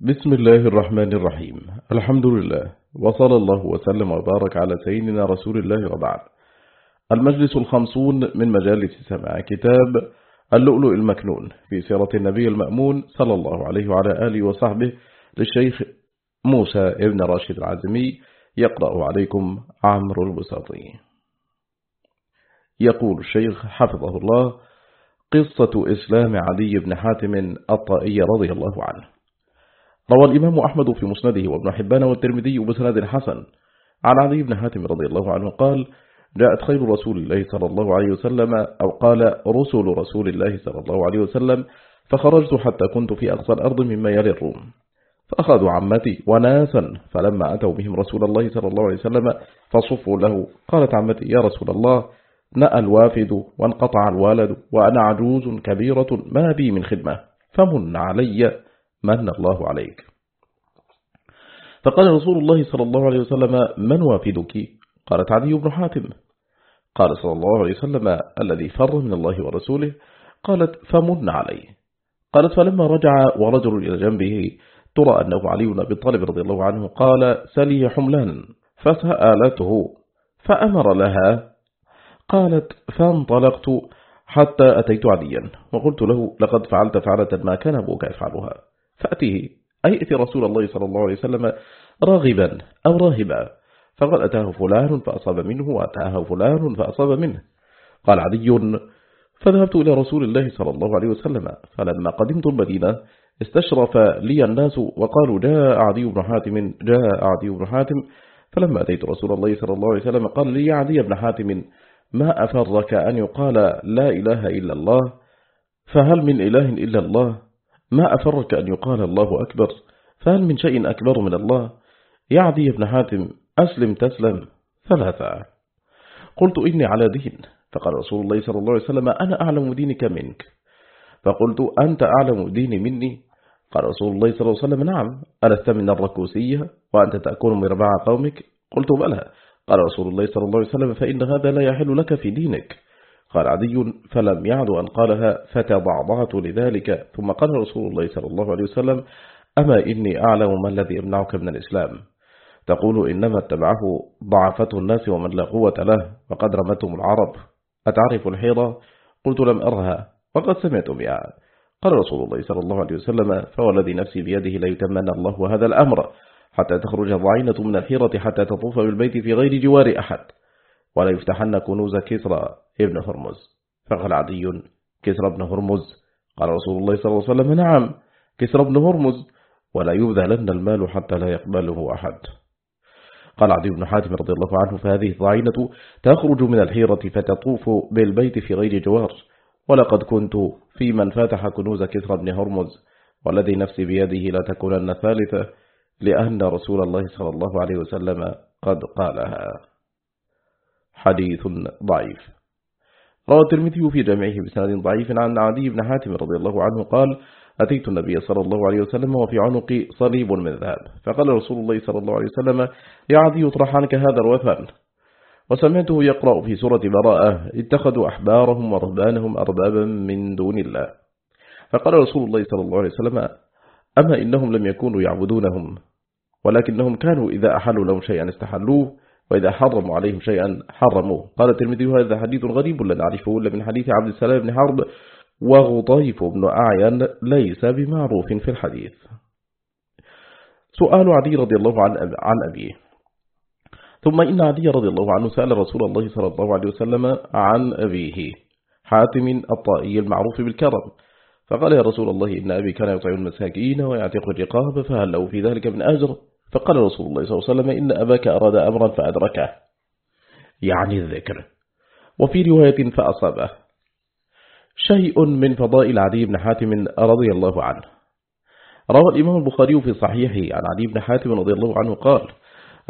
بسم الله الرحمن الرحيم الحمد لله وصلى الله وسلم وبارك على سيدنا رسول الله وبعد المجلس الخمسون من مجالس سماع كتاب اللؤلؤ المكنون في سيرة النبي المأمون صلى الله عليه وعلى آله وصحبه للشيخ موسى ابن راشد العزمي يقرأ عليكم عمرو البساطي يقول الشيخ حفظه الله قصة إسلام علي بن حاتم الطائي رضي الله عنه روى الإمام أحمد في مسنده وابن حبان والترمذي بسند حسن. عن علي بن حاتم رضي الله عنه قال جاءت خير رسول الله صلى الله عليه وسلم أو قال رسول رسول الله صلى الله عليه وسلم فخرجت حتى كنت في أقصى الأرض مما يلي الروم. فأخذوا عمتي وناسا فلما أتوا بهم رسول الله صلى الله عليه وسلم فصفوا له. قالت عمتي يا رسول الله نأى الوافد وانقطع الوالد وأنا عجوز كبيرة ما بي من خدمة فمن علي من الله عليك. فقال رسول الله صلى الله عليه وسلم من وافدك؟ قالت عدي بن حاتم. قال صلى الله عليه وسلم الذي فر من الله ورسوله. قالت فمن عليه. قالت فلما رجع ورجل إلى جنبه ترى أنه علي بن أبي طالب رضي الله عنه قال سلي حملان فسألته فأمر لها. قالت فانطلقت حتى أتيت عليا وقلت له لقد فعلت فعلة ما كان أبوك يفعلها. فأتيه. أي أتي رسول الله صلى الله عليه وسلم راغبا أو راهبا. فقد أتاه فلان فأصاب منه وأتاه فلان فأصاب منه. قال عدي فذهبت إلى رسول الله صلى الله عليه وسلم. فلما قدمت المدينة استشرف لي الناس وقالوا جاء عدي بن حاتم جاء عدي بن حاتم. فلما أتيت رسول الله صلى الله عليه وسلم قال لي عدي بن حاتم ما أفرك أن يقال لا إله إلا الله؟ فهل من إله إلا الله؟ ما أفرك أن يقال الله أكبر؟ فهل من شيء أكبر من الله؟ يعدي ابن حاتم أسلم تسلم. ثلاثة. قلت إني على دين. فقال رسول الله صلى الله عليه وسلم أنا أعلم دينك منك. فقلت أنت أعلم ديني مني؟ قال رسول الله صلى الله عليه وسلم نعم. ألست من الركوسية؟ وأنت تأكل مربع قومك؟ قلت بلى. قال رسول الله صلى الله عليه وسلم فإن هذا لا يحل لك في دينك. قال عدي فلم يعد أن قالها فتضعضعت لذلك. ثم قال رسول الله صلى الله عليه وسلم أما إني أعلم ما الذي يمنعك من الإسلام؟ تقول إنما اتبعه ضعفته الناس ومن لا قوة له وقد رمتهم العرب. أتعرف الحيرة؟ قلت لم أرها وقد سمعت بها. قال رسول الله صلى الله عليه وسلم فوالذي نفسي بيده لا يتمنى الله هذا الأمر حتى تخرج ضعينة من الحيرة حتى تطوف بالبيت في غير جوار أحد. ولا يفتحن كنوز كسرى ابن هرمز. فقال عدي كسرى ابن هرمز. قال رسول الله صلى الله عليه وسلم نعم كسرى ابن هرمز. ولا يبذلن المال حتى لا يقبله أحد. قال عدي بن حاتم رضي الله عنه فهذه الضعينة تخرج من الحيرة فتطوف بالبيت في غير جوار. ولقد كنت في من فتح كنوز كسرى بن هرمز والذي نفسي بيده لا تكونن ثالثة لأن رسول الله صلى الله عليه وسلم قد قالها. حديث ضعيف. روى الترمذي في جامعه بسند ضعيف عن عدي بن حاتم رضي الله عنه قال أتيت النبي صلى الله عليه وسلم وفي عنقي صليب من ذهب. فقال رسول الله صلى الله عليه وسلم يا عدي اطرح عنك هذا الوثن. وسمعته يقرأ في سورة براءة اتخذوا أحبارهم ورهبانهم أربابا من دون الله. فقال رسول الله صلى الله عليه وسلم أما إنهم لم يكونوا يعبدونهم ولكنهم كانوا إذا أحلوا لهم شيئا استحلوه وإذا حرموا عليهم شيئا حرموه. قال الترمذي هذا حديث غريب لا نعرفه إلا من حديث عبد السلام بن حرب وغطيف بن أعين ليس بمعروف في الحديث. سؤال عدي رضي الله عن, عن أبيه. ثم إن عدي رضي الله عنه سأل رسول الله صلى الله عليه وسلم عن أبيه حاتم الطائي المعروف بالكرم. فقال يا رسول الله إن أبي كان يطعم المساكين ويعتق الرقاب فهل له في ذلك من أجر؟ فقال رسول الله صلى الله عليه وسلم إن أباك أراد أمرا فأدركه. يعني الذكر. وفي رواية فأصابه. شيء من فضائل عدي بن حاتم رضي الله عنه. روى الإمام البخاري في صحيحه عن عدي بن حاتم رضي الله عنه قال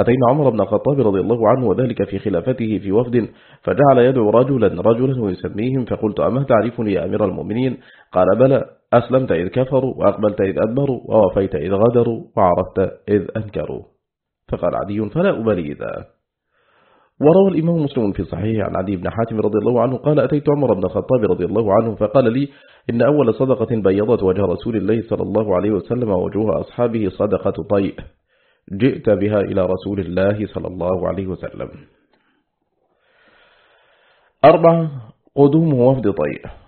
أتينا عمر بن الخطاب رضي الله عنه وذلك في خلافته في وفد فجعل يدعو رجلا رجلا ويسميهم فقلت أما تعرفني يا أمير المؤمنين؟ قال بلى. أسلمت إذ كفروا وأقبلت إذ أدبروا ووفيت إذ غدروا وعرفت إذ أنكروا. فقال عدي فلا أبالي إذا. وروى الإمام مسلم في صحيح عن عدي بن حاتم رضي الله عنه قال أتيت عمر بن الخطاب رضي الله عنه فقال لي إن أول صدقة بيضت وجه رسول الله صلى الله عليه وسلم وجوه أصحابه صدقة طيء. جئت بها إلى رسول الله صلى الله عليه وسلم. أربعة قدوم وفد طيء.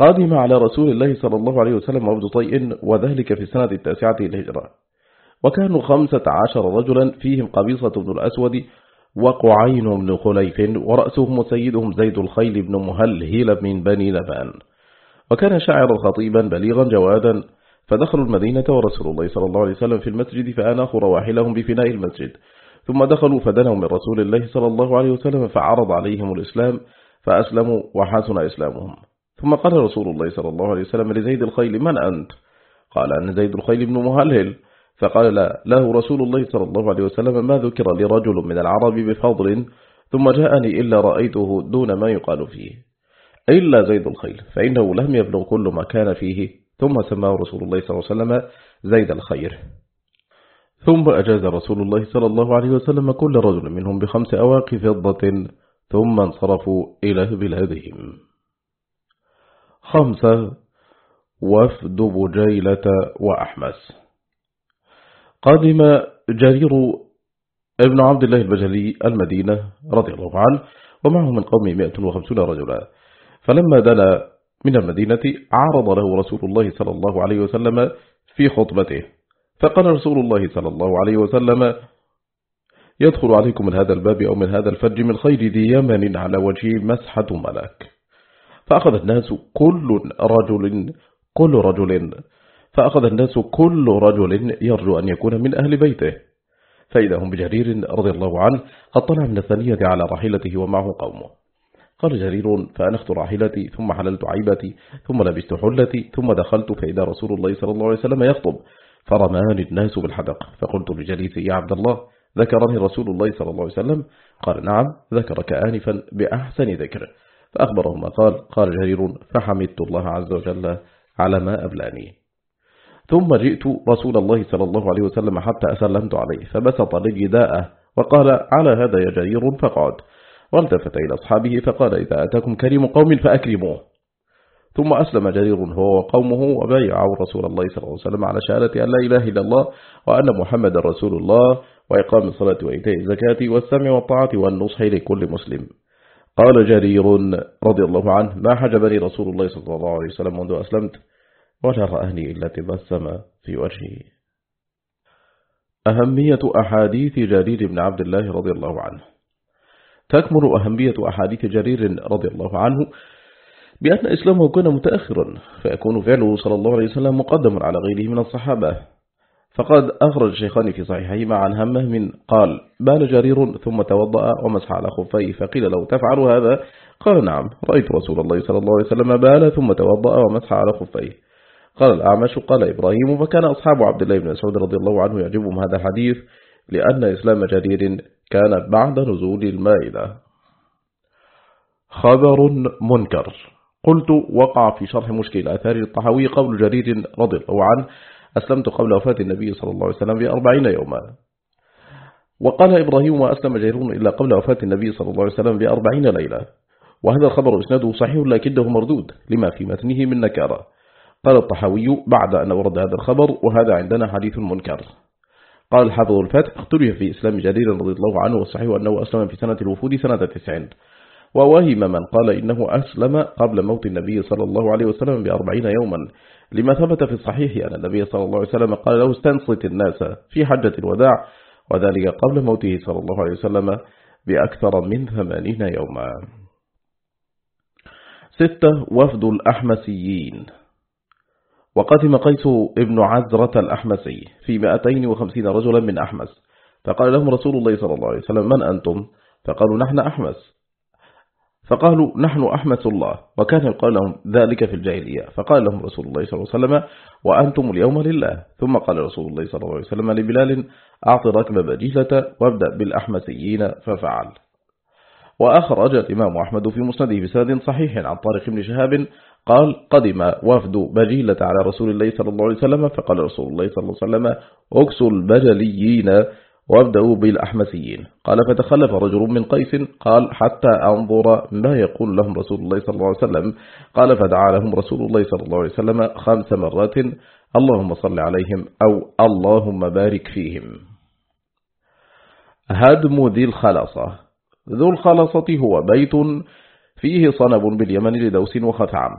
قادم على رسول الله صلى الله عليه وسلم وفد طيء وذلك في السنة التاسعة الهجرة وكانوا خمسة عشر رجلا فيهم قبيصة بن الأسود وقعين بن خليف ورأسهم سيدهم زيد الخيل بن مهلهل من بني لبان. وكان شاعرا خطيبا بليغا جوادا فدخلوا المدينة ورسول الله صلى الله عليه وسلم في المسجد فأناخوا رواحلهم بفناء المسجد. ثم دخلوا فدنوا من رسول الله صلى الله عليه وسلم فعرض عليهم الإسلام فأسلموا وحسن إسلامهم. ثم قال رسول الله صلى الله عليه وسلم لزيد الخيل من أنت؟ قال أن زيد الخيل بن مهلهل. فقال لا له رسول الله صلى الله عليه وسلم ما ذكر لرجل من العرب بفضل ثم جاءني إلا رأيته دون ما يقال فيه إلا زيد الخيل فإنه لم يبلغ كل ما كان فيه ثم سماه رسول الله صلى الله عليه وسلم زيد الخير. ثم أجاز رسول الله صلى الله عليه وسلم كل رجل منهم بخمس أواق فضة ثم انصرفوا إلى بلادهم. خمسة وفد بجيلة وأحمس. قادم جرير ابن عبد الله البجلي المدينة رضي الله عنه ومعه من قوم 150 رجلا. فلما دنا من المدينة عرض له رسول الله صلى الله عليه وسلم في خطبته. فقال رسول الله صلى الله عليه وسلم يدخل عليكم من هذا الباب أو من هذا الفج من خير ذي يمن على وجه مسحة ملاك فأخذ الناس كل رجل كل رجل فأخذ الناس كل رجل يرجو أن يكون من أهل بيته. فإذا هم بجرير رضي الله عنه قد طلع من الثانية على راحلته ومعه قومه. قال جرير فأنخت راحلتي ثم حللت عيبتي ثم لبست حلتي ثم دخلت فإذا رسول الله صلى الله عليه وسلم يخطب فرماني الناس بالحدق. فقلت لجليسي يا عبد الله ذكرني رسول الله صلى الله عليه وسلم؟ قال نعم ذكرك آنفا بأحسن ذكر. فأخبره ما قال قال جرير فحمدت الله عز وجل على ما أبلاني. ثم جئت رسول الله صلى الله عليه وسلم حتى أسلمت عليه فبسط لي داءه وقال على هذا يا جرير فقعد. والتفت إلى أصحابه فقال إذا أتاكم كريم قوم فأكرموه. ثم أسلم جرير هو وقومه وبايعوا رسول الله صلى الله عليه وسلم على شهادة أن لا إله إلا الله وأن محمد رسول الله وإقام الصلاة وإيتاء الزكاة والسمع والطاعة والنصح لكل مسلم. قال جرير رضي الله عنه ما حجبني رسول الله صلى الله عليه وسلم منذ أسلمت ولا رأني إلا تبسم في وجهي أهمية أحاديث جرير بن عبد الله رضي الله عنه. تكمل أهمية أحاديث جرير رضي الله عنه بأن إسلامه كان متأخرا فيكون فعله صلى الله عليه وسلم مقدم على غيره من الصحابة. فقد أخرج الشيخان في صحيحهما عن همه من قال بال جرير ثم توضأ ومسح على خفيه فقيل له تفعل هذا؟ قال نعم رأيت رسول الله صلى الله عليه وسلم بال ثم توضأ ومسح على خفيه. قال الأعمش قال إبراهيم فكان أصحاب عبد الله بن مسعود رضي الله عنه يعجبهم هذا الحديث لأن إسلام جرير كان بعد نزول المائدة. خبر منكر. قلت وقع في شرح مشكل آثار الطحوي قول جرير رضي الله عنه أسلمت قبل وفاة النبي صلى الله عليه وسلم بأربعين يوما. وقال إبراهيم وأسلم جرير إلا قبل وفاة النبي صلى الله عليه وسلم بأربعين ليلة. وهذا الخبر إسناده صحيح لكنه مردود لما في متنه من نكارة. قال الطحاوي بعد أن ورد هذا الخبر وهذا عندنا حديث منكر. قال الحافظ الفتح اختلف في إسلام جرير رضي الله عنه والصحيح أنه أسلم في سنة الوفود سنة تسعين ووهم من قال إنه أسلم قبل موت النبي صلى الله عليه وسلم بأربعين يوما. لما ثبت في الصحيح أن النبي صلى الله عليه وسلم قال له استنصت الناس في حجة الوداع وذلك قبل موته صلى الله عليه وسلم بأكثر من ثمانين يوما. ستة وفد الأحمسيين. وقدم قيس ابن عزرة الأحمسي في 250 رجلا من أحمس فقال لهم رسول الله صلى الله عليه وسلم من أنتم؟ فقالوا نحن أحمس. فقالوا نحن أحمس الله. وكان يقال لهم ذلك في الجاهلية. فقال لهم رسول الله صلى الله عليه وسلم وأنتم اليوم لله. ثم قال رسول الله صلى الله عليه وسلم لبلال أعط ركب بجيلة وابدأ بالأحمسيين ففعل. وأخرج الإمام أحمد في مسنده بسند صحيح عن طارق بن شهاب قال قدم وفد بجيلة على رسول الله صلى الله عليه وسلم. فقال رسول الله صلى الله عليه وسلم أكسوا البجليين وابدأوا بالأحمسيين. قال فتخلف رجل من قيس. قال حتى أنظر ما يقول لهم رسول الله صلى الله عليه وسلم. قال فدعا لهم رسول الله صلى الله عليه وسلم خمس مرات اللهم صل عليهم أو اللهم بارك فيهم. هدم ذي الخلاصة. ذو الخلاصة هو بيت فيه صنب باليمن لدوس وخثعم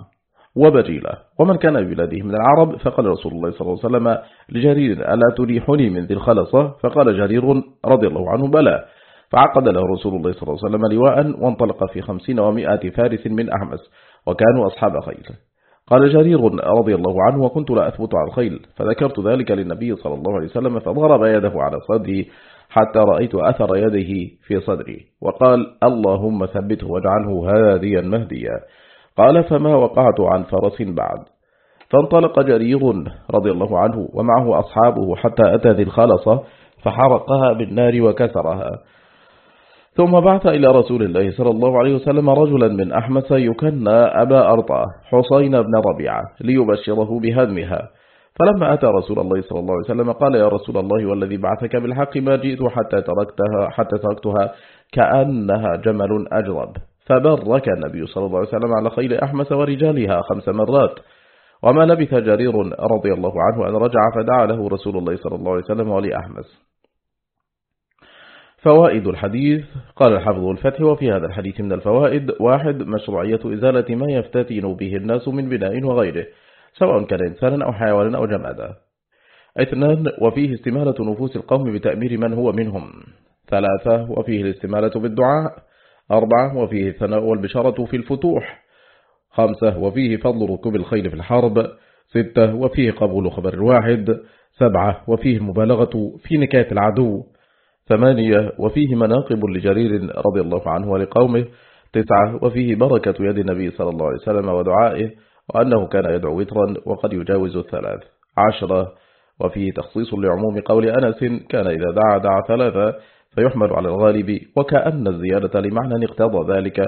وبجيلة ومن كان ببلاده من العرب فقال رسول الله صلى الله عليه وسلم لجرير ألا تريحني من ذي الخلصة؟ فقال جرير رضي الله عنه بلى. فعقد له رسول الله صلى الله عليه وسلم لواء وانطلق في خمسين ومائة فارس من أحمس وكانوا أصحاب خيل. قال جرير رضي الله عنه وكنت لا أثبت على الخيل فذكرت ذلك للنبي صلى الله عليه وسلم فضرب يده على صدري حتى رأيت أثر يده في صدري. وقال اللهم ثبته واجعله هاديا مهديا. قال فما وقعت عن فرس بعد. فانطلق جرير رضي الله عنه ومعه أصحابه حتى أتى ذي الخلصة فحرقها بالنار وكسرها. ثم بعث إلى رسول الله صلى الله عليه وسلم رجلا من أحمس يكنى أبا أرطى حسين بن ربيعة ليبشره بهدمها. فلما أتى رسول الله صلى الله عليه وسلم قال يا رسول الله والذي بعثك بالحق ما جئت حتى تركتها حتى تركتها كأنها جمل أجرب. فبرك النبي صلى الله عليه وسلم على خيل أحمس ورجالها خمس مرات. وما لبث جرير رضي الله عنه أن رجع فدعا له رسول الله صلى الله عليه وسلم ولأحمس فوائد الحديث قال الحفظ الفتح وفي هذا الحديث من الفوائد واحد مشروعية إزالة ما يفتتن به الناس من بناء وغيره سواء كان إنسانا أو حيوانا أو جمادا. اثنان وفيه استمالة نفوس القوم بتأمير من هو منهم. ثلاثة وفيه الاستمالة بالدعاء. أربعة وفيه الثناء والبشارة في الفتوح. خمسة وفيه فضل ركوب الخيل في الحرب. ستة وفيه قبول خبر الواحد سبعة وفيه المبالغة في نكاية العدو. ثمانية وفيه مناقب لجرير رضي الله عنه ولقومه. تسعة وفيه بركة يد النبي صلى الله عليه وسلم ودعائه وأنه كان يدعو وترا وقد يجاوز الثلاث. عشرة وفيه تخصيص لعموم قول أنس كان إذا دعا دعا ثلاثة. فيحمل على الغالب وكأن الزيادة لمعنى اقتضى ذلك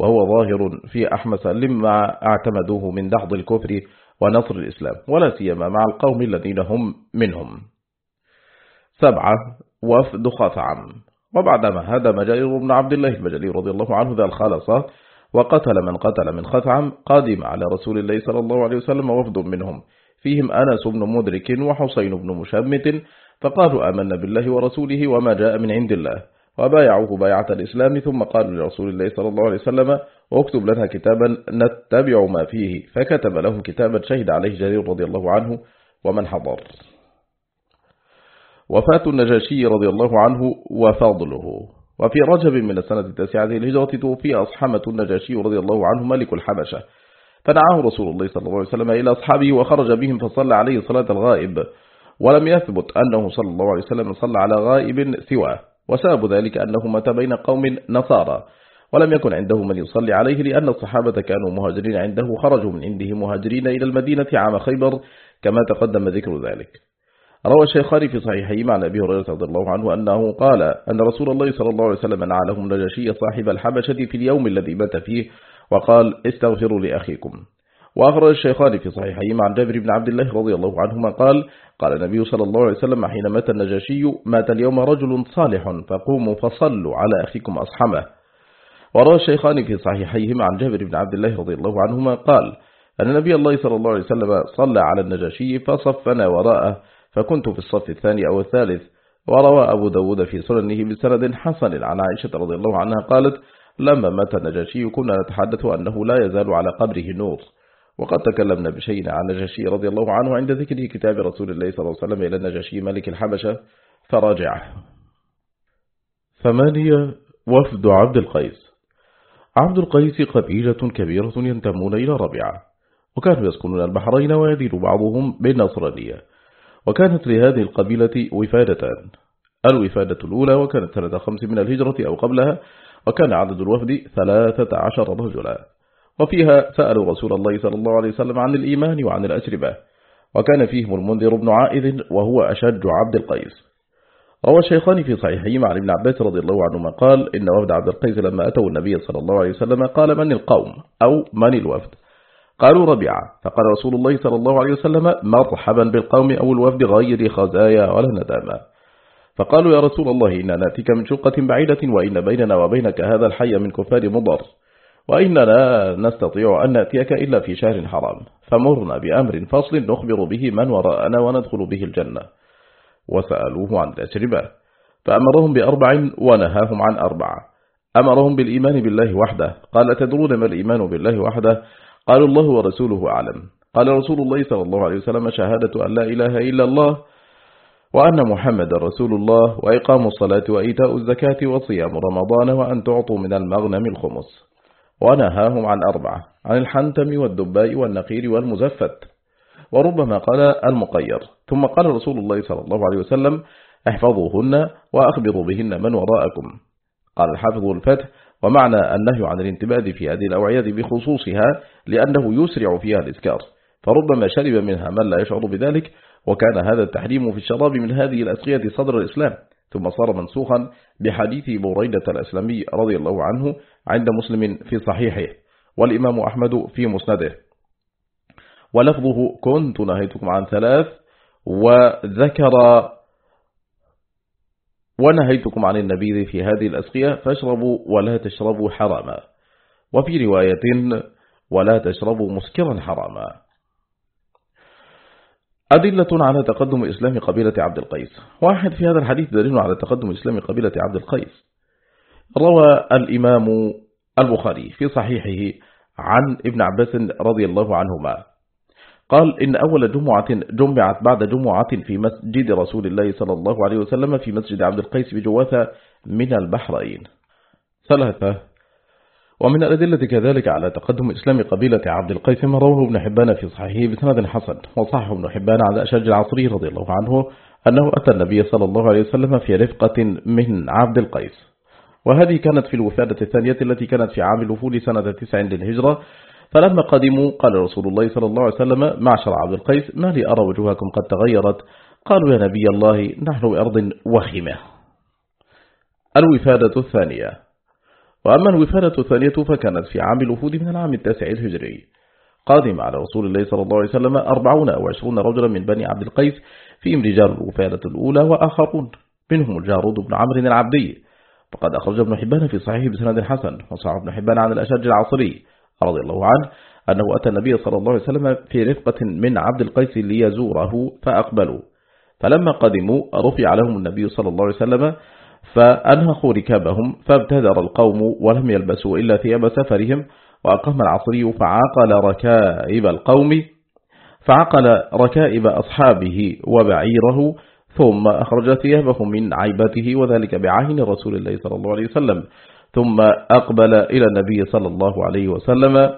وهو ظاهر في أحمس لما اعتمدوه من دحض الكفر ونصر الإسلام ولا سيما مع القوم الذين هم منهم. سبعة وفد خثعم وبعدما هدم جرير بن عبد الله البجلي رضي الله عنه ذا الخالصة وقتل من قتل من خثعم قادم على رسول الله صلى الله عليه وسلم وفد منهم. فيهم أنس بن مدرك وحسين بن مشمت فقالوا آمنا بالله ورسوله وما جاء من عند الله. وبايعوه بايعة الإسلام ثم قالوا لرسول الله صلى الله عليه وسلم واكتب لنا كتابا نتبع ما فيه. فكتب لهم كتابا شهد عليه جرير رضي الله عنه ومن حضر. وفاة النجاشي رضي الله عنه وفضله. وفي رجب من السنة التاسعة الهجرة توفي أصحمة النجاشي رضي الله عنه ملك الحبشة. فدعاه رسول الله صلى الله عليه وسلم إلى أصحابه وخرج بهم فصلى عليه صلاة الغائب. ولم يثبت أنه صلى الله عليه وسلم صلى على غائب سواه وسبب ذلك أنه مات بين قوم نصارى. ولم يكن عنده من يصلي عليه لأن الصحابة كانوا مهاجرين عنده خرجوا من عنده مهاجرين إلى المدينة عام خيبر كما تقدم ذكر ذلك. روى الشيخان في صحيحه عن أبي هريرة رضي الله عنه أنه قال أن رسول الله صلى الله عليه وسلم نعى لهم صاحب الحبشة في اليوم الذي بات فيه وقال استغفروا لأخيكم. وأخرج الشيخان في صحيحهما عن جابر بن عبد الله رضي الله عنهما قال قال النبي صلى الله عليه وسلم حين مات النجاشي مات اليوم رجل صالح فقوموا فصلوا على أخيكم أصحمه. وروى الشيخان في صحيحيهما عن جابر بن عبد الله رضي الله عنهما قال أن نبي الله صلى الله عليه وسلم صلى على النجاشي فصفنا وراءه فكنت في الصف الثاني أو الثالث. وروى أبو داود في سننه بسند حسن عن عائشة رضي الله عنها قالت لما مات النجاشي كنا نتحدث أنه لا يزال على قبره نور. وقد تكلمنا بشيء عن النجاشي رضي الله عنه عند ذكر كتاب رسول الله صلى الله عليه وسلم إلى النجاشي ملك الحبشة فراجعه. ثمانية وفد عبد القيس؟ عبد القيس قبيلة كبيرة ينتمون إلى ربيعة وكانوا يسكنون البحرين ويدين بعضهم بالنصرانية وكانت لهذه القبيلة وفادتان. الوفادة الأولى وكانت سنة خمس من الهجرة أو قبلها وكان عدد الوفد ثلاثة عشر رجلا. وفيها سألوا رسول الله صلى الله عليه وسلم عن الإيمان وعن الأشربة. وكان فيهم المنذر بن عائذ وهو أشج عبد القيس. روى الشيخان في صحيحهما عن ابن عباس رضي الله عنهما قال إن وفد عبد القيس لما أتوا النبي صلى الله عليه وسلم قال من القوم؟ أو من الوفد؟ قالوا ربيعة. فقال رسول الله صلى الله عليه وسلم مرحبا بالقوم أو الوفد غير خزايا ولا ندامة. فقالوا يا رسول الله إننا نأتيك من شقة بعيدة وإن بيننا وبينك هذا الحي من كفار مضر. وإننا نستطيع أن نأتيك إلا في شهر حرام. فمرنا بأمر فصل نخبر به من وراءنا وندخل به الجنة. وسألوه عن الأشربة فأمرهم بأربع ونهاهم عن أربع. أمرهم بالإيمان بالله وحده. قال تدرون ما الإيمان بالله وحده؟ قالوا الله ورسوله أعلم. قال رسول الله صلى الله عليه وسلم شهادة أن لا إله إلا الله وأن محمد رسول الله وإقام الصلاة وإيتاء الزكاة وصيام رمضان وأن تعطوا من المغنم الخمس. ونهاهم عن أربعة عن الحنتم والدباء والنقير والمزفت. وربما قال المقير. ثم قال رسول الله صلى الله عليه وسلم احفظوهن وأخبروا بهن من وراءكم. قال الحافظ الفتح ومعنى النهي عن الانتباد في هذه الأوعية بخصوصها لأنه يسرع فيها الإسكار فربما شرب منها من لا يشعر بذلك وكان هذا التحريم في الشراب من هذه الأسقية صدر الإسلام. ثم صار منسوخا بحديث بريدة الأسلمي رضي الله عنه عند مسلم في صحيحه والإمام أحمد في مسنده. ولفظه كنت نهيتكم عن ثلاث وذكر ونهيتكم عن النبيذ في هذه الأسقية فاشربوا ولا تشربوا حراما وفي رواية ولا تشربوا مسكرا حراما أدلة على تقدم إسلام قبيلة عبد القيس. واحد في هذا الحديث دليل على تقدم إسلام قبيلة عبد القيس. روى الإمام البخاري في صحيحه عن ابن عباس رضي الله عنهما. قال إن أول جمعة جمعت بعد جمعة في مسجد رسول الله صلى الله عليه وسلم في مسجد عبد القيس بجواثة من البحرين. ثلاثة ومن الأدلة كذلك على تقدم إسلام قبيلة عبد القيس ما رواه ابن حبان في صحيحه بسند حسن. وصحه ابن حبان على أشج العصري رضي الله عنه أنه أتى النبي صلى الله عليه وسلم في رفقة من عبد القيس. وهذه كانت في الوفادة الثانية التي كانت في عام الوفود سنة تسع للهجرة. فلما قدموا قال رسول الله صلى الله عليه وسلم معشر عبد القيس ما لي أرى وجوهكم قد تغيرت؟ قالوا يا نبي الله نحن بأرض وخمة الوفادة الثانية. وأما الوفادة الثانية فكانت في عام الوفود من العام التاسع الهجري. قادم على رسول الله صلى الله عليه وسلم أربعون أو عشرون رجلا من بني عبد القيس فيهم رجال الوفادة الأولى وآخرون منهم الجارود بن عمرو العبدي. فقد أخرج ابن حبان في صحيح بسند حسن وصعب ابن حبان عن الأشج العصري رضي الله عنه أنه أتى النبي صلى الله عليه وسلم في رفقة من عبد القيس ليزوره فأقبلوا. فلما قدموا رفع لهم النبي صلى الله عليه وسلم فأنهقوا ركابهم فابتدر القوم ولم يلبسوا إلا ثياب سفرهم وأقام العصري فعقل ركائب القوم فعقل ركائب أصحابه وبعيره ثم أخرج ثيابه من عيبته وذلك بعين رسول الله صلى الله عليه وسلم. ثم أقبل إلى النبي صلى الله عليه وسلم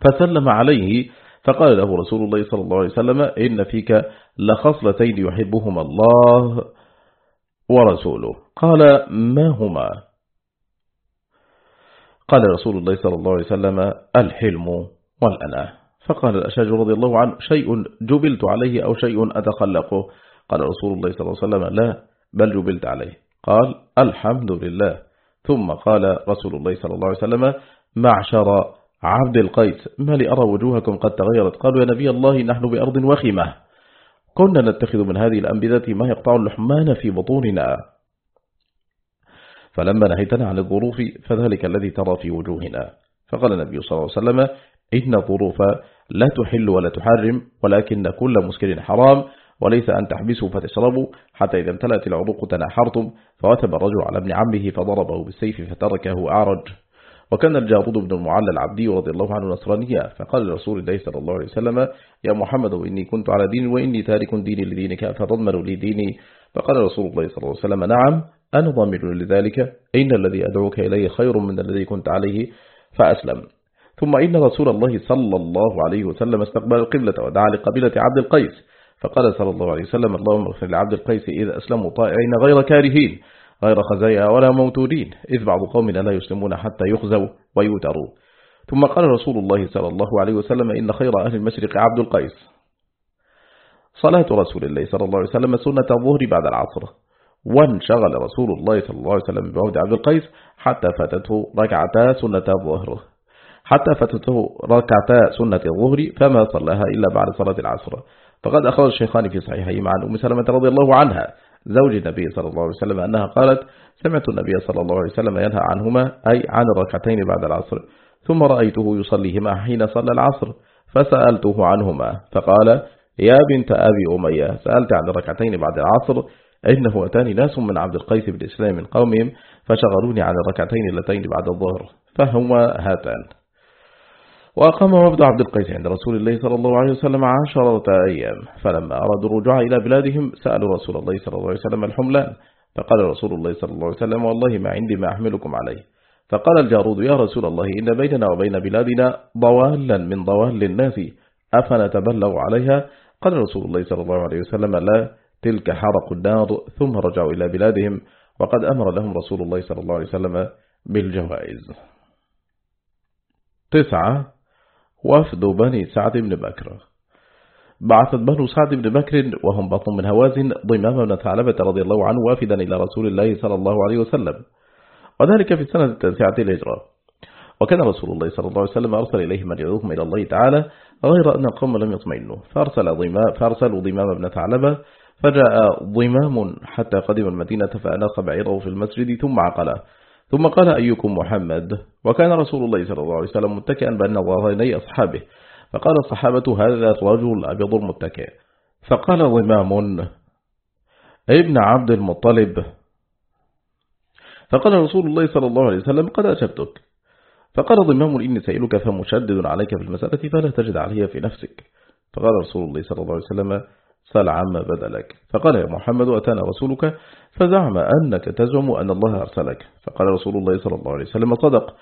فسلم عليه فقال له رسول الله صلى الله عليه وسلم إن فيك لخصلتين يحبهما الله. ورسوله. قال ما هما؟ قال رسول الله صلى الله عليه وسلم الحلم والأنا. فقال الأشاج رضي الله عنه شيء جبلت عليه أو شيء أتخلقه. قال رسول الله صلى الله عليه وسلم لا بل جبلت عليه. قال الحمد لله. ثم قال رسول الله صلى الله عليه وسلم معشر عبد القيس ما لأرى وجوهكم قد تغيرت؟ قالوا يا نبي الله نحن بأرض وخمة كنا نتخذ من هذه الأنبذة ما يقطع اللحمان في بطوننا. فلما نهيتنا عن الظروف فذلك الذي ترى في وجوهنا. فقال النبي صلى الله عليه وسلم إن الظروف لا تحل ولا تحرم ولكن كل مسكر حرام وليس أن تحبسوا فتشربوا. حتى إذا امتلأت العروق تناحرتم فوتب الرجل على ابن عمه فضربه بالسيف فتركه أعرج. وكان الجارود بن المعلى العبدي رضي الله عنه نصرانيا فقال لرسول الله صلى الله عليه وسلم يا محمد إني كنت على دين وإني تارك ديني لدينك فتضمن لي ديني؟ فقال رسول الله صلى الله عليه وسلم نعم أنا ضامن لذلك إن الذي أدعوك إليه خير من الذي كنت عليه فأسلم. ثم إن رسول الله صلى الله عليه وسلم استقبل القبلة ودعا لقبيلة عبد القيس فقال صلى الله عليه وسلم اللهم اغفر لعبد القيس إذا أسلموا طائعين غير كارهين. غير خزايا ولا موتودين. إذ بعض قومنا لا يسلمون حتى يخزوا ويوتروا. ثم قال رسول الله صلى الله عليه وسلم إن خير أهل المشرق عبد القيس. صلاة رسول الله صلى الله عليه وسلم سنة الظهر بعد العصر. وانشغل رسول الله صلى الله عليه وسلم بعود عبد القيس حتى فاتته ركعتا سنة الظهر. حتى فاتته ركعتا سنة الظهر فما صلىها إلا بعد صلاة العصر. فقد أخرج الشيخان في صحيحهما عن أم سلمة رضي الله عنها زوج النبي صلى الله عليه وسلم أنها قالت سمعت النبي صلى الله عليه وسلم ينهى عنهما أي عن الركعتين بعد العصر ثم رأيته يصليهما حين صلى العصر فسألته عنهما فقال يا بنت أبي أمية سألت عن الركعتين بعد العصر إنه أتاني ناس من عبد القيس بن إسلام من قومهم فشغلوني عن الركعتين اللتين بعد الظهر فهما هاتان. وأقام وفد عبد القيس عند رسول الله صلى الله عليه وسلم عشرة أيام فلما أرادوا الرجوع إلى بلادهم سألوا رسول الله صلى الله عليه وسلم الحملان فقال رسول الله صلى الله عليه وسلم والله ما عندي ما أحملكم عليه. فقال الجارود يا رسول الله إن بيننا وبين بلادنا ضوالا من ضوال الناس أفنتبلغ عليها؟ قال رسول الله صلى الله عليه وسلم لا تلك حرق النار ثم رجعوا إلى بلادهم وقد أمر لهم رسول الله صلى الله عليه وسلم بالجوائز. تسعة وفد بني سعد بن بكر. بعثت بنو سعد بن بكر وهم بطن من هوازن ضمام بن ثعلبة رضي الله عنه وافدا إلى رسول الله صلى الله عليه وسلم. وذلك في السنة التاسعة الهجرة وكان رسول الله صلى الله عليه وسلم أرسل إليهم من يدعوهم إلى الله تعالى غير أن القوم لم يطمئنوا. فأرسل ضمام فأرسلوا ضمام بن ثعلبة فجاء ضمام حتى قدم المدينة فأناخ بعيره في المسجد ثم عقله. ثم قال أيكم محمد؟ وكان رسول الله صلى الله عليه وسلم متكئا بين ظهريني أصحابه. فقال الصحابة هذا الرجل أبيض المتكئ فقال ضمام ابن عبد المطلب. فقال رسول الله صلى الله عليه وسلم قد أجبتك. فقال ضمام إني سائلك فمشدد عليك في المسألة فلا تجد عليها في نفسك. فقال رسول الله صلى الله عليه وسلم سل عما بدلك. فقال يا محمد أتانا رسولك فزعم أنك تزعم أن الله أرسلك. فقال رسول الله صلى الله عليه وسلم صدق.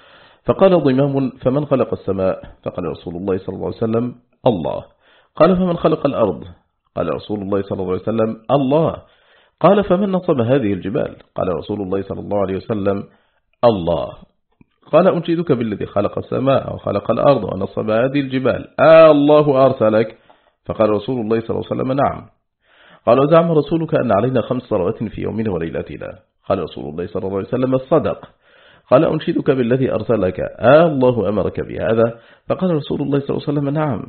فقال ضمام فمن خلق السماء؟ فقال رسول الله صلى الله عليه وسلم الله. قال فمن خلق الأرض؟ قال رسول الله صلى الله عليه وسلم الله. قال فمن نصب هذه الجبال؟ قال رسول الله صلى الله عليه وسلم الله. قال أنشدك بالذي خلق السماء وخلق الأرض ونصب هذه الجبال. آه الله أرسلك. فقال رسول الله صلى الله عليه وسلم نعم. قال وزعم رسولك أن علينا خمس صلوات في يومنا وليلتنا. قال رسول الله صلى الله عليه وسلم الصدق. قال أنشدك بالذي أرسلك. آه الله أمرك بهذا. فقال رسول الله صلى الله عليه وسلم نعم.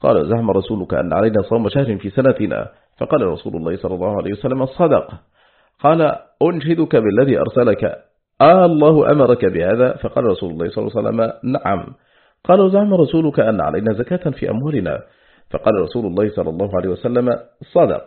قال زعم رسولك أن علينا صوم شهر في سنتنا. فقال رسول الله صلى الله عليه وسلم الصدق. قال أنشدك بالذي أرسلك. آه الله أمرك بهذا. فقال رسول الله صلى الله عليه وسلم نعم. قال زعم رسولك أن علينا زكاة في أموالنا. فقال رسول الله صلى الله عليه وسلم صدق.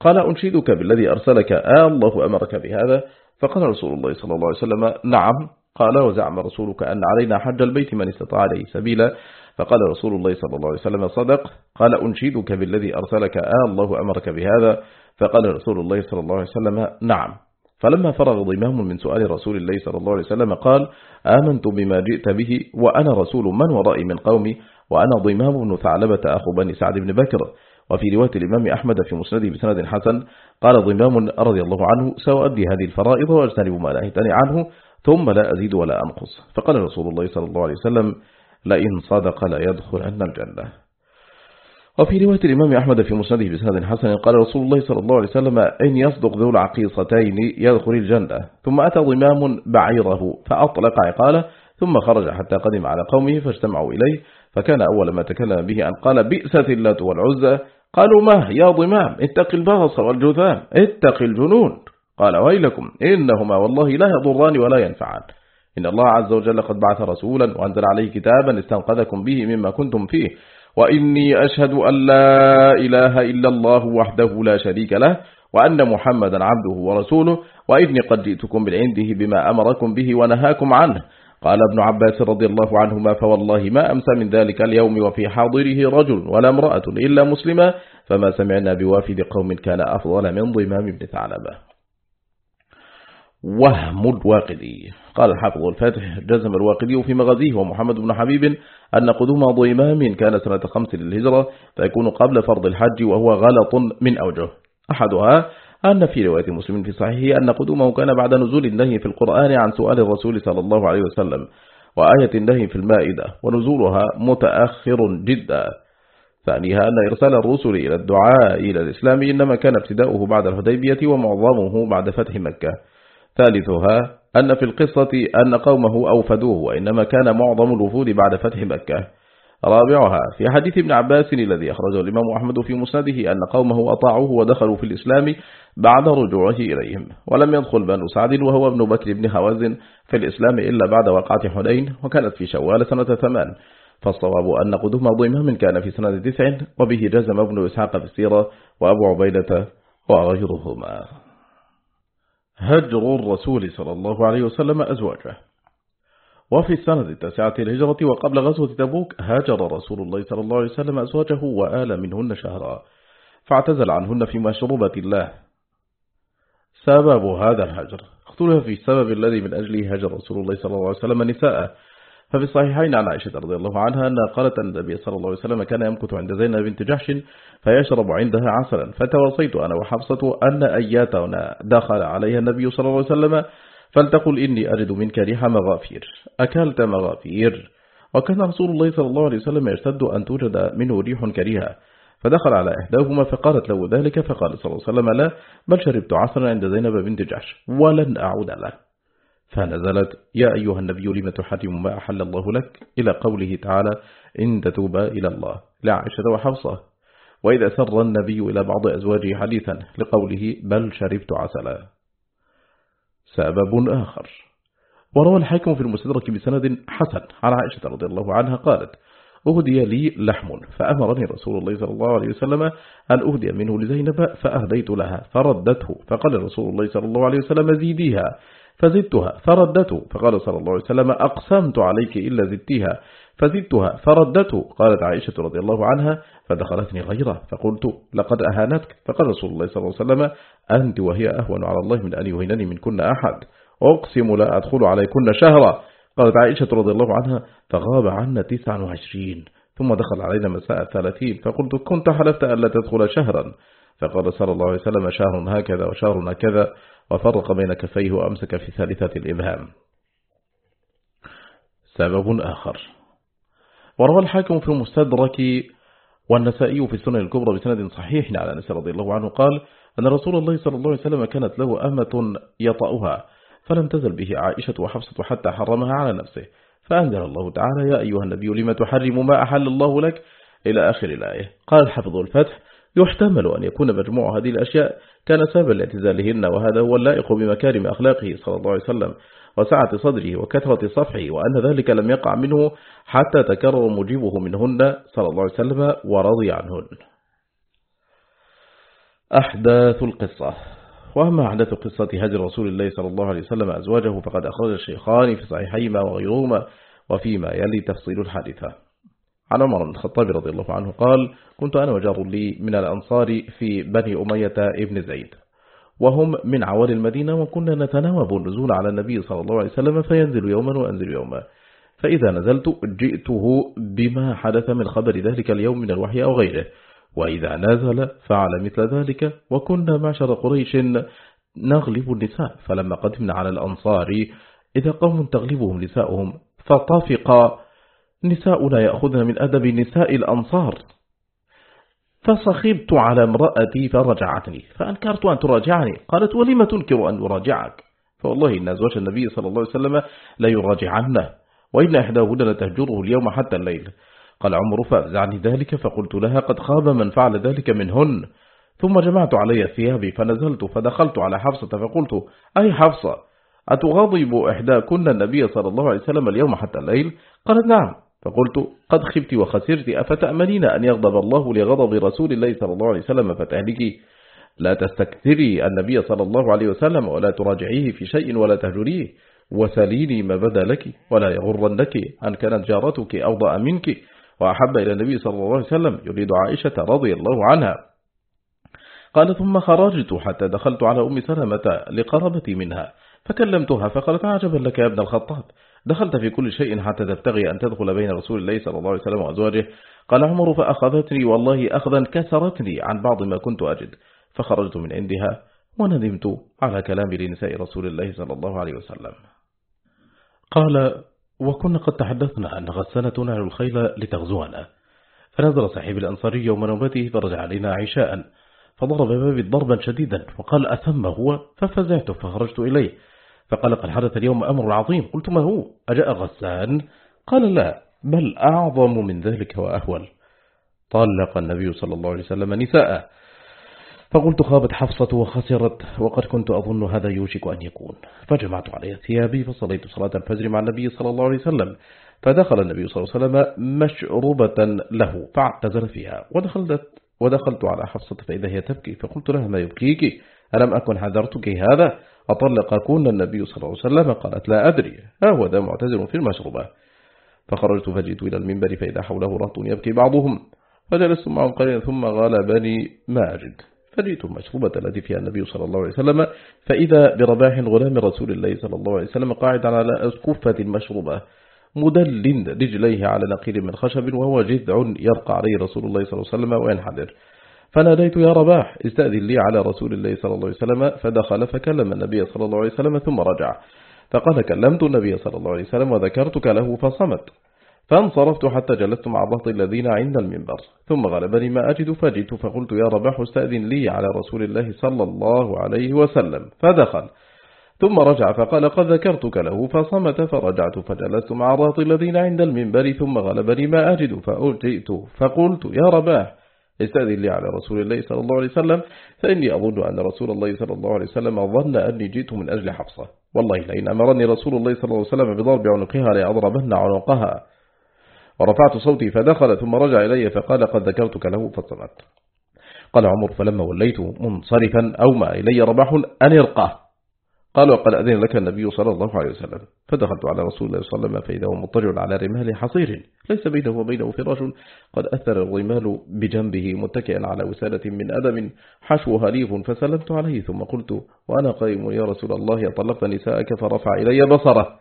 قال أنشدك بالذي أرسلك آه الله أمرك بهذا. فقال رسول الله صلى الله عليه وسلم نعم. قال وزعم رسولك أن علينا حج البيت من استطاع عليه سبيلا. فقال رسول الله صلى الله عليه وسلم صدق. قال أنشدك بالذي أرسلك آه الله أمرك بهذا. فقال رسول الله صلى الله عليه وسلم نعم. فلما فرغ ضمام من سؤال رسول الله صلى الله عليه وسلم قال آمنت بما جئت به وأنا رسول من ورائي من قومي. وأنا ضمام بن ثعلبة أخو بني سعد بن بكر وفي رواية الإمام أحمد في مسنده بسند حسن قال ضمام رضي الله عنه سأؤدي هذه الفرائض وأجتنب ما نهيتني عنه ثم لا أزيد ولا أنقص. فقال رسول الله صلى الله عليه وسلم لئن صدق لا يدخل أن الجنة. وفي رواية الإمام أحمد في مسنده بسند حسن قال رسول الله صلى الله عليه وسلم إن يصدق ذو العقيصتين يدخل الجنة. ثم أتى ضمام بعيره فأطلق عقاله ثم خرج حتى قدم على قومه فاجتمعوا إليه. فكان أول ما تكلم به أن قال بئست اللات والعزة قالوا ما يا ضمام؟ اتق البغص والجثام اتق الجنون. قال ويلكم إنهما والله لا يضران ولا ينفعان. إن الله عز وجل قد بعث رسولا وأنزل عليه كتابا استنقذكم به مما كنتم فيه. وإني أشهد أن لا إله إلا الله وحده لا شريك له وأن محمدا عبده ورسوله. وإني قد جئتكم بالعنده بما أمركم به ونهاكم عنه. قال ابن عباس رضي الله عنهما فوالله ما أمسى من ذلك اليوم وفي حاضره رجل ولا امرأة إلا مسلمة فما سمعنا بوافد قوم كان أفضل من ضمام ابن ثعلبة. وهم الواقدي. قال الحافظ الفاتح جزم الواقدي في مغازيه ومحمد بن حبيب أن قدوم ضيمام كان سنة خمس للهجرة فيكون قبل فرض الحج وهو غلط من أوجه. أحدها أن في رواية مسلم في صحيحه أن قدومه كان بعد نزول النهي في القرآن عن سؤال الرسول صلى الله عليه وسلم وآية النهي في المائدة ونزولها متأخر جدا. ثانيها أن إرسال الرسل إلى الدعاء إلى الإسلام إنما كان ابتداؤه بعد الهديبية ومعظمه بعد فتح مكة. ثالثها أن في القصة أن قومه أوفدوه وإنما كان معظم الوفود بعد فتح مكة. رابعها في حديث ابن عباس الذي أخرجه الإمام أحمد في مسنده أن قومه أطاعوه ودخلوا في الإسلام بعد رجوعه إليهم ولم يدخل بنو سعد وهو ابن بكر بن هوازن في الإسلام إلا بعد وقعة حنين وكانت في شوال سنة ثمان فالصواب أن قدوم ضمام كان في سنة تسع وبه جزم ابن إسحاق في السيرة وأبو عبيدة وغيرهما. هجر الرسول صلى الله عليه وسلم أزواجه. وفي السنة التاسعة الهجرة وقبل غزوة تبوك هاجر رسول الله صلى الله عليه وسلم أزواجه وآل منهن شهرا فاعتزل عنهن في مشروبة الله. سبب هذا الهجر. اختلف في السبب الذي من أجله هجر رسول الله صلى الله عليه وسلم نساءه. ففي الصحيحين عن عائشة رضي الله عنها أنها قالت أن النبي صلى الله عليه وسلم كان يمكث عند زينب بنت جحش فيشرب عندها عسلا. فتوصيت أنا وحفصة أن أياتنا دخل عليها النبي صلى الله عليه وسلم فلتقل إني أجد منك ريح مغافير. أكلت مغافير. وكان رسول الله صلى الله عليه وسلم يشتد أن توجد منه ريح كريهة. فدخل على إحداهما فقالت له ذلك فقال صلى الله عليه وسلم لا بل شربت عسلا عند زينب بنت جحش ولن أعود له فنزلت يا أيها النبي لم تحرم ما أحل الله لك؟ إلى قوله تعالى إن تتوبا إلى الله. لعائشة وحفصة. وإذا سر النبي إلى بعض أزواجه حديثا لقوله بل شربت عسلا. سبب آخر. وروى الحاكم في المستدرك بسند حسن على عائشة رضي الله عنها قالت أهدي لي لحم فأمرني رسول الله صلى الله عليه وسلم أن أهدي منه لزينب فأهديت لها فردته فقال رسول الله صلى الله عليه وسلم زيديها. فزدتها فردته فقال صلى الله عليه وسلم أقسمت عليك إلا زدتها. فزدتها. فردته قالت عائشة رضي الله عنها فدخلتني غيره. فقلت لقد أهانتك. فقال رسول الله صلى الله عليه وسلم أنت وهي أهون على الله من أن يهينني من كنا أحد. أقسم لا أدخل عليكن شهرا. قالت عائشة رضي الله عنها فغاب عنا تسعا وعشرين ثم دخل علينا مساء الثلاثين. فقلت كنت حلفت أن لا تدخل شهرا. فقال صلى الله عليه وسلم شهر هكذا وشهر هكذا. وفرق بين كفيه وأمسك في ثالثة الإبهام. سبب آخر. وروى الحاكم في المستدرك والنسائي في السنة الكبرى بسند صحيح على أنس رضي الله عنه قال أن رسول الله صلى الله عليه وسلم كانت له أمة يطأها فلم تزل به عائشة وحفصة حتى حرمها على نفسه. فأنزل الله تعالى يا أيها النبي لما تحرم ما أحل الله لك؟ إلى آخر الآية. قال حفظ الفتح يحتمل أن يكون مجموع هذه الأشياء كان سببا لاعتزالهن وهذا هو اللائق بمكارم أخلاقه صلى الله عليه وسلم. وسعة صدره وكثرة صفحه وأن ذلك لم يقع منه حتى تكرر مجيبه منهن صلى الله عليه وسلم ورضي عنهن. أحداث القصة. وأما أحداث قصة هجر رسول الله صلى الله عليه وسلم أزواجه فقد أخرج الشيخان في صحيحيهما وغيرهما وفيما يلي تفصيل الحادثة. عن عمر بن الخطاب رضي الله عنه قال كنت أنا وجار لي من الأنصار في بني أمية ابن زيد. وهم من عوالي المدينة وكنا نتناوب النزول على النبي صلى الله عليه وسلم فينزل يوما وأنزل يوما. فإذا نزلت جئته بما حدث من خبر ذلك اليوم من الوحي أو غيره. وإذا نزل فعل مثل ذلك. وكنا معشر قريش نغلب النساء. فلما قدمنا على الأنصار إذا قوم تغلبهم نساؤهم فطفق نساؤنا يأخذن من أدب نساء الأنصار. فصخبت على امرأتي فرجعتني فأنكرت أن تراجعني. قالت ولم تنكر أن أراجعك؟ فوالله إن أزواج النبي صلى الله عليه وسلم لا يراجعنه وإن إحداهن لتهجره اليوم حتى الليل. قال عمر فأزعني ذلك؟ فقلت لها قد خاب من فعل ذلك منهن. ثم جمعت علي ثيابي فنزلت فدخلت على حفصة فقلت أي حفصة؟ أتغضب إحداكن النبي صلى الله عليه وسلم اليوم حتى الليل؟ قالت نعم. فقلت قد خبت وخسرت أفتأمنين أن يغضب الله لغضب رسول الله صلى الله عليه وسلم؟ فتهلكي. لا تستكثري النبي صلى الله عليه وسلم ولا تراجعيه في شيء ولا تهجريه. وسليني ما بدا لك ولا يغرنك أن كانت جارتك أوضأ منك. وأحب إلى النبي صلى الله عليه وسلم يريد عائشة رضي الله عنها. قال ثم خرجت حتى دخلت على أم سلمة لقربتي منها فكلمتها فقالت عجبا لك يا ابن الخطاب. دخلت في كل شيء حتى تبتغي أن تدخل بين رسول الله صلى الله عليه وسلم وأزواجه. قال عمر فأخذتني والله أخذا كسرتني عن بعض ما كنت أجد فخرجت من عندها وندمت على كلام لنساء رسول الله صلى الله عليه وسلم. قال وكنا قد تحدثنا أن غسانة تنعل الخيل لتغزونا فنزل صاحب الأنصاري يوم نوبته فرجع علينا عشاء فضرب بابي ضربا شديدا وقال أثم هو؟ ففزعت فخرجت إليه. فقال قد حدث اليوم أمر عظيم. قلت ما هو؟ أجاء غسان قال لا بل أعظم من ذلك وأهول طلق النبي صلى الله عليه وسلم نساء فقلت خابت حفصة وخسرت وقد كنت أظن هذا يوشك أن يكون. فجمعت علي ثيابي فصليت صلاة الفجر مع النبي صلى الله عليه وسلم. فدخل النبي صلى الله عليه وسلم مشروبة له فاعتزل فيها. ودخلت, ودخلت على حفصة فإذا هي تبكي. فقلت لها ما يبكيك؟ ألم أكن حذرتك هذا؟ أطلقكن النبي صلى الله عليه وسلم؟ قالت لا أدري. ها هو ذا معتزل في المشروبة. فخرجت فجئت إلى المنبر فإذا حوله رهط يبكي بعضهم. فجلست معهم قليلا ثم غلبني ما أجد فجئت المشروبة التي فيها النبي صلى الله عليه وسلم. فإذا برباح غلام رسول الله صلى الله عليه وسلم قاعد على أسكفة المشروبة مدل رجليه على نقير من خشب وهو جذع يرقى عليه رسول الله صلى الله عليه وسلم وينحدر. فناديت يا رباح استأذن لي على رسول الله صلى الله عليه وسلم فدخل فكلم النبي صلى الله عليه وسلم ثم رجع. فقال كلمت النبي صلى الله عليه وسلم وذكرتك له فصمت. فانصرفت حتى جلست مع الرهط الذين عند المنبر. ثم غلبني ما أجد فجئت فقلت يا رباح استأذن لي على رسول الله صلى الله عليه وسلم. فدخل. ثم رجع فقال قد ذكرتك له فصمت فرجعت فجلست مع الرهط الذين عند المنبر ثم غلبني ما أجد فأجئت فقلت يا رباح استأذن لي على رسول الله صلى الله عليه وسلم فإني أظن أن رسول الله صلى الله عليه وسلم ظن أني جئت من أجل حفصة. والله لئن أمرني رسول الله صلى الله عليه وسلم بضرب عنقها لأضربن عنقها. ورفعت صوتي فدخل ثم رجع إلي فقال قد ذكرتك له فصمت قال عمر فلما وليت منصرفا أومى إلي رباح أن يرقاه قال وقد أذن لك النبي صلى الله عليه وسلم فدخلت على رسول الله صلى الله عليه وسلم فإذا هو مضطجع على رمال حصير. ليس بينه وبينه فراش. قد أثر الرمال بجنبه متكئا على وسالة من أدم حشوها ليف فسلمت عليه. ثم قلت وأنا قائم يا رسول الله طلقت نساءك فرفع إلي بصرة.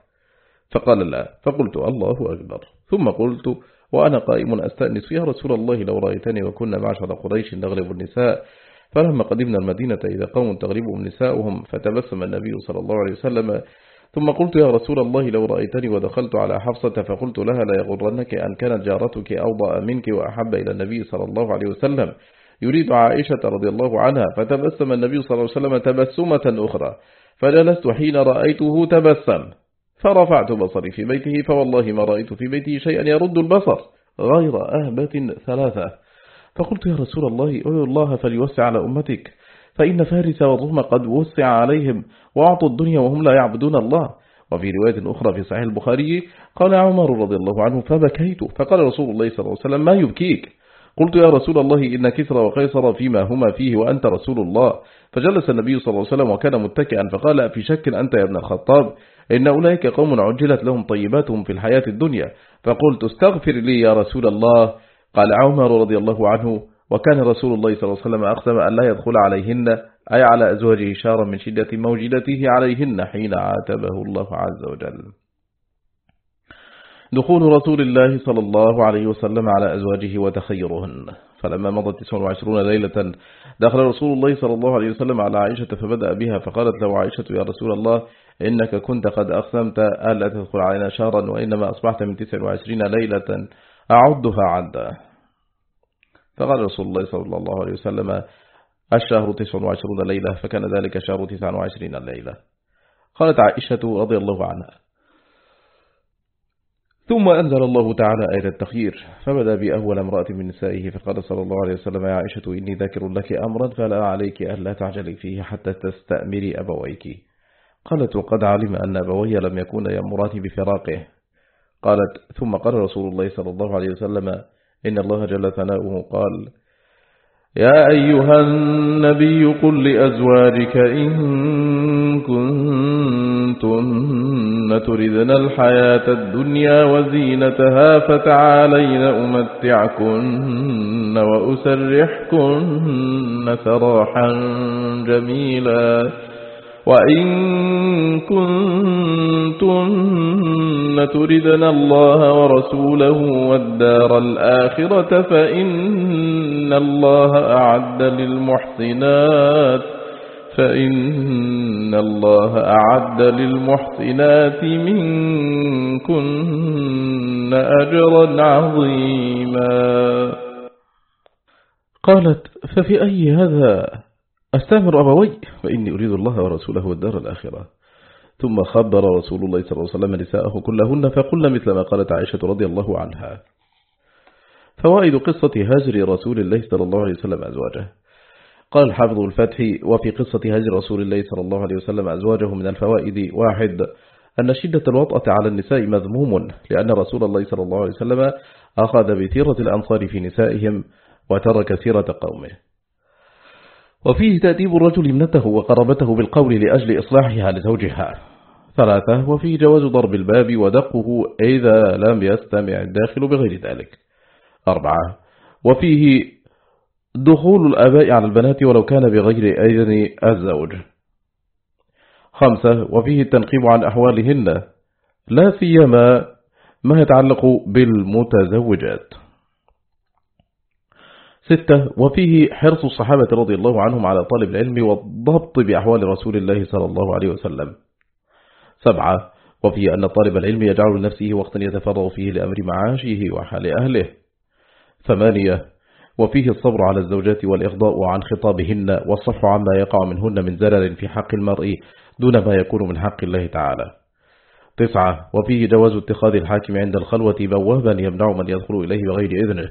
فقال لا. فقلت الله أكبر. ثم قلت وأنا قائم أستأنس يا رسول الله لو رأيتني وكنا معشر قريش نغلب النساء. فلما قدمنا المدينة إذا قوم تغربهم نساؤهم فتبسم النبي صلى الله عليه وسلم. ثم قلت يا رسول الله لو رأيتني ودخلت على حفصة فقلت لها لا يغرنك أن كانت جارتك أوضأ منك وأحب إلى النبي صلى الله عليه وسلم. يريد عائشة رضي الله عنها فتبسم النبي صلى الله عليه وسلم تبسمة أخرى. فجلست حين رأيته تبسم. فرفعت بصري في بيته فوالله ما رأيت في بيته شيئا يرد البصر غير أهبة ثلاثة. فقلت يا رسول الله أولو الله فليوسع على أمتك. فإن فارس والروم قد وسع عليهم وأعطوا الدنيا وهم لا يعبدون الله. وفي رواية أخرى في صحيح البخاري قال عمر رضي الله عنه فبكيت. فقال رسول الله صلى الله عليه وسلم ما يبكيك. قلت يا رسول الله إن كسر وقيصر فيما هما فيه وأنت رسول الله. فجلس النبي صلى الله عليه وسلم وكان متكئا فقال في شك أنت يا ابن الخطاب؟ إن أولئك قوم عجلت لهم طيباتهم في الحياة الدنيا. فقلت استغفر لي يا رسول الله. قال عمر رضي الله عنه وكان رسول الله صلى الله عليه وسلم أقسم أن لا يدخل عليهن أي على أزواجه شارا من شدة موجدته عليهن حين عاتبه الله عز وجل. دخول رسول الله صلى الله عليه وسلم على أزواجه وتخيرهن. فلما مضت 29 ليلة دخل رسول الله صلى الله عليه وسلم على عائشة فبدأ بها فقالت له عائشة يا رسول الله إنك كنت قد أقسمت ألا تدخل علينا شهرا وإنما أصبحت من 29 ليلة. أعدها عدا فقال رسول الله صلى الله عليه وسلم الشهر 29 ليلة فكان ذلك شهر 29 ليلة. قالت عائشة رضي الله عنها. ثم أنزل الله تعالى آية التخيير فبدأ بأول امرأة من نسائه فقال صلى الله عليه وسلم يا عائشة إني ذاكر لك أمرا فلا عليك ألا تعجلي فيه حتى تستأمري أبويك. قالت وقد علم أن أبوي لم يكون يأمراني بفراقه. قالت ثم قال رسول الله صلى الله عليه وسلم إن الله جل ثناؤه قال يا أيها النبي قل لأزواجك إن كنتن تردن الحياة الدنيا وزينتها فتعالين أمتعكن وأسرحكن سراحا جميلا. وإن كنتن تردن الله ورسوله والدار الآخرة فإن الله أعد للمحسنات فإن الله أعد للمحسنات منكن أجرا عظيما. قالت ففي أي هذا أستامر أبوي فإني أريد الله ورسوله والدار الآخرة. ثم خبر رسول الله صلى الله عليه وسلم نساءه كلهن فقلن مثل ما قالت عائشة رضي الله عنها. فوائد قصة هاجر رسول الله صلى الله عليه وسلم أزواجه. قال الحافظ الفتح وفي قصة هاجر رسول الله صلى الله عليه وسلم أزواجه من الفوائد واحد أن شدة الوطأة على النساء مذموم لأن رسول الله صلى الله عليه وسلم أخذ بثيرة الأنصار في نسائهم وترك سيرة قومه. وفيه تأديب الرجل ابنته وقربته بالقول لأجل إصلاحها لزوجها. ثلاثة وفيه جواز ضرب الباب ودقه إذا لم يستمع الداخل بغير ذلك. أربعة وفيه دخول الآباء على البنات ولو كان بغير أذن الزوج. خمسة وفيه التنقيب عن أحوالهن لا سيما ما يتعلق بالمتزوجات. ستة وفيه حرص الصحابة رضي الله عنهم على طالب العلم والضبط بأحوال رسول الله صلى الله عليه وسلم. سبعة وفيه أن طالب العلم يجعل لنفسه وقتا يتفرغ فيه لأمر معاشه وحال أهله. ثمانية وفيه الصبر على الزوجات والإغضاء عن خطابهن والصفح عما يقع منهن من زلل في حق المرء دون ما يكون من حق الله تعالى. تسعة وفيه جواز اتخاذ الحاكم عند الخلوة بوابا يمنع من يدخل إليه بغير إذنه.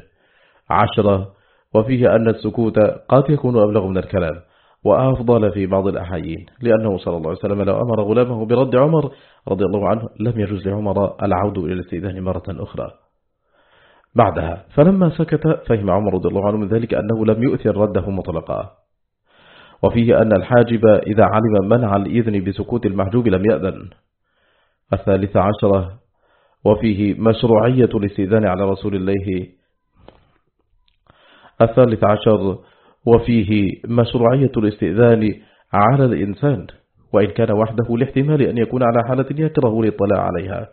عشرة وفيه أن السكوت قد يكون أبلغ من الكلام وأفضل في بعض الأحايين لأنه صلى الله عليه وسلم لو أمر غلامه برد عمر رضي الله عنه لم يجوز لعمر العود إلى الاستئذان مرة أخرى. بعدها فلما سكت فهم عمر رضي الله عنه من ذلك أنه لم يؤثر رده مطلقا. وفيه أن الحاجب إذا علم منع الإذن بسكوت المحجوب لم يأذن. الثالثة عشرة وفيه مشروعية الاستئذان على رسول الله الثالث عشر وفيه مشروعية الاستئذان على الإنسان وإن كان وحده لاحتمال أن يكون على حالة يكره الاطلاع عليها.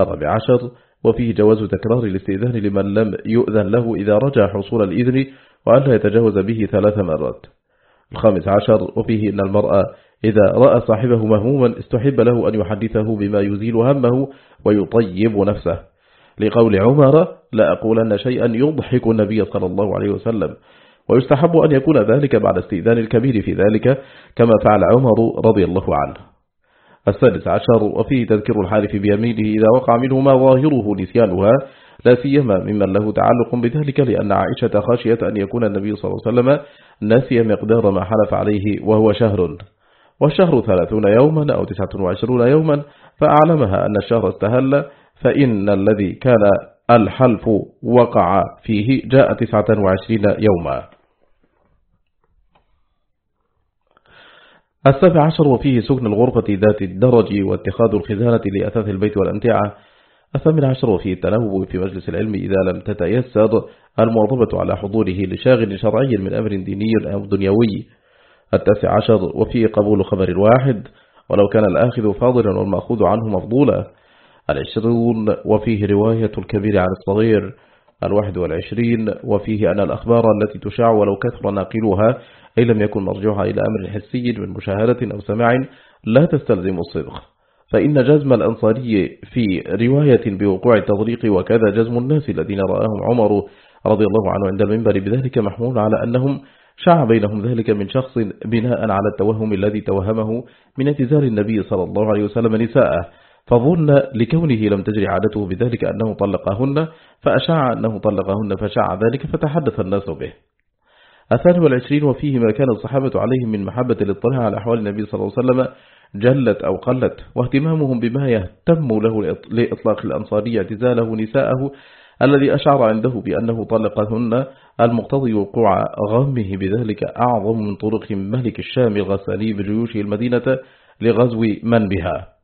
الرابع عشر وفيه جواز تكرار الاستئذان لمن لم يؤذن له إذا رجع حصول الإذن وأن لا يتجاوز به ثلاث مرات. الخامس عشر وفيه أن المرأة إذا رأى صاحبه مهموما استحب له أن يحدثه بما يزيل همه ويطيب نفسه. لقول عمر لا أقولن شيئا يضحك النبي صلى الله عليه وسلم. ويستحب أن يكون ذلك بعد استئذان الكبير في ذلك كما فعل عمر رضي الله عنه. السادس عشر وفيه تذكر الحالف بيمينه إذا وقع منه ما ظاهره نسيانها لا سيما ممن له تعلق بذلك لأن عائشة خاشية أن يكون النبي صلى الله عليه وسلم نسي مقدار ما حلف عليه وهو شهر. والشهر ثلاثون يوما أو تسعة وعشرون يوما فأعلمها أن الشهر استهل فإن الذي كان الحلف وقع فيه جاء تسعة وعشرين يوما. السابع عشر وفيه سكن الغرفة ذات الدرج واتخاذ الخزانة لأثاث البيت والأمتعة. الثامن عشر وفيه التنوب في مجلس العلم إذا لم تتيسر المواظبة على حضوره لشاغل شرعي من أمر ديني أو دنيوي. التاسع عشر وفيه قبول خبر الواحد ولو كان الآخذ فاضلا والمأخوذ عنه مفضولا. العشرون وفيه رواية الكبير عن الصغير الواحد والعشرين وفيه أن الأخبار التي تشاع ولو كثر ناقلها أي لم يكن مرجوها إلى أمر حسي من مشاهدة أو سماع لا تستلزم الصدق فإن جزم الأنصاري في رواية بوقوع التضريق وكذا جزم الناس الذين رآهم عمر رضي الله عنه عند المنبر بذلك محمول على أنهم شاع بينهم ذلك من شخص بناء على التوهم الذي توهمه من اعتزال النبي صلى الله عليه وسلم نساءه. فظن لكونه لم تجري عادته بذلك أنه طلقهن فأشاع أنه طلقهن فشاع ذلك فتحدث الناس به. الثاني والعشرين وفيه ما كان الصحابة عليهم من محبة الاطلاع على أحوال النبي صلى الله عليه وسلم جلت أو قلت واهتمامهم بما يهتم له لإطلاق الأنصاري اعتزاله نساءه الذي أشعر عنده بأنه طلقهن المقتضي وقوع غمه بذلك أعظم من طرق ملك الشام الغساني بجيوشه المدينة لغزو من بها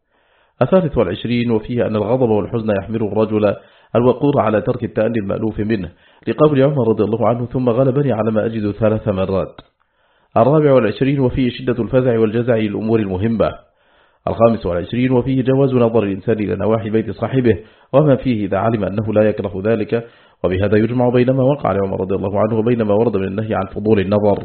الثالث والعشرين وفيه أن الغضب والحزن يحمل الرجل الوقور على ترك التأني المألوف منه. لقول عمر رضي الله عنه ثم غلبني على ما أجد ثلاث مرات. الرابع والعشرين وفيه شدة الفزع والجزع للأمور المهمة. الخامس والعشرين وفيه جواز نظر الإنسان إلى نواحي بيت صاحبه وما فيه إذا علم أنه لا يكره ذلك. وبهذا يجمع بين ما وقع لعمر رضي الله عنه وبين ما ورد من النهي عن فضول النظر.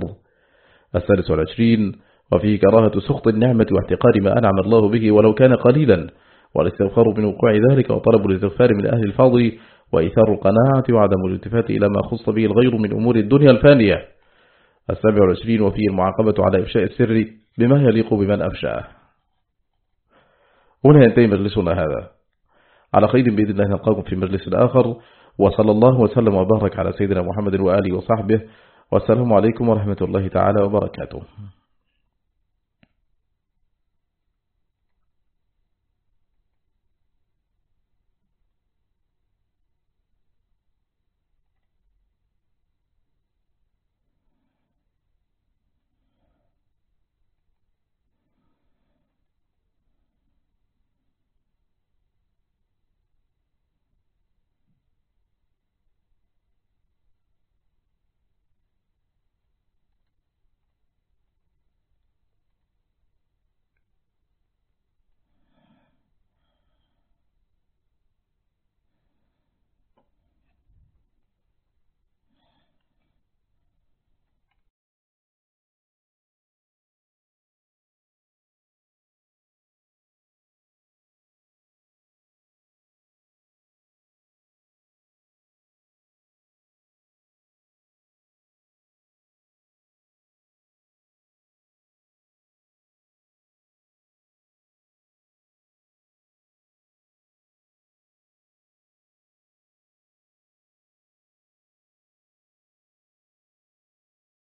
الثالث والعشرين وفيه كراهة سخط النعمة واحتقار ما أنعم الله به ولو كان قليلا والاستغفار من وقوع ذلك وطلب الاستغفار من أهل الفضل وإيثار القناعة وعدم الالتفات إلى ما خص به الغير من أمور الدنيا الفانية. السابع والعشرين وفيه المعاقبة على إفشاء السر بما يليق بمن أفشأه. هنا ينتهي مجلسنا هذا. على خير بإذن الله نلقاكم في مجلس آخر. وصلى الله وسلم وبارك على سيدنا محمد وآله وصحبه. والسلام عليكم ورحمة الله تعالى وبركاته.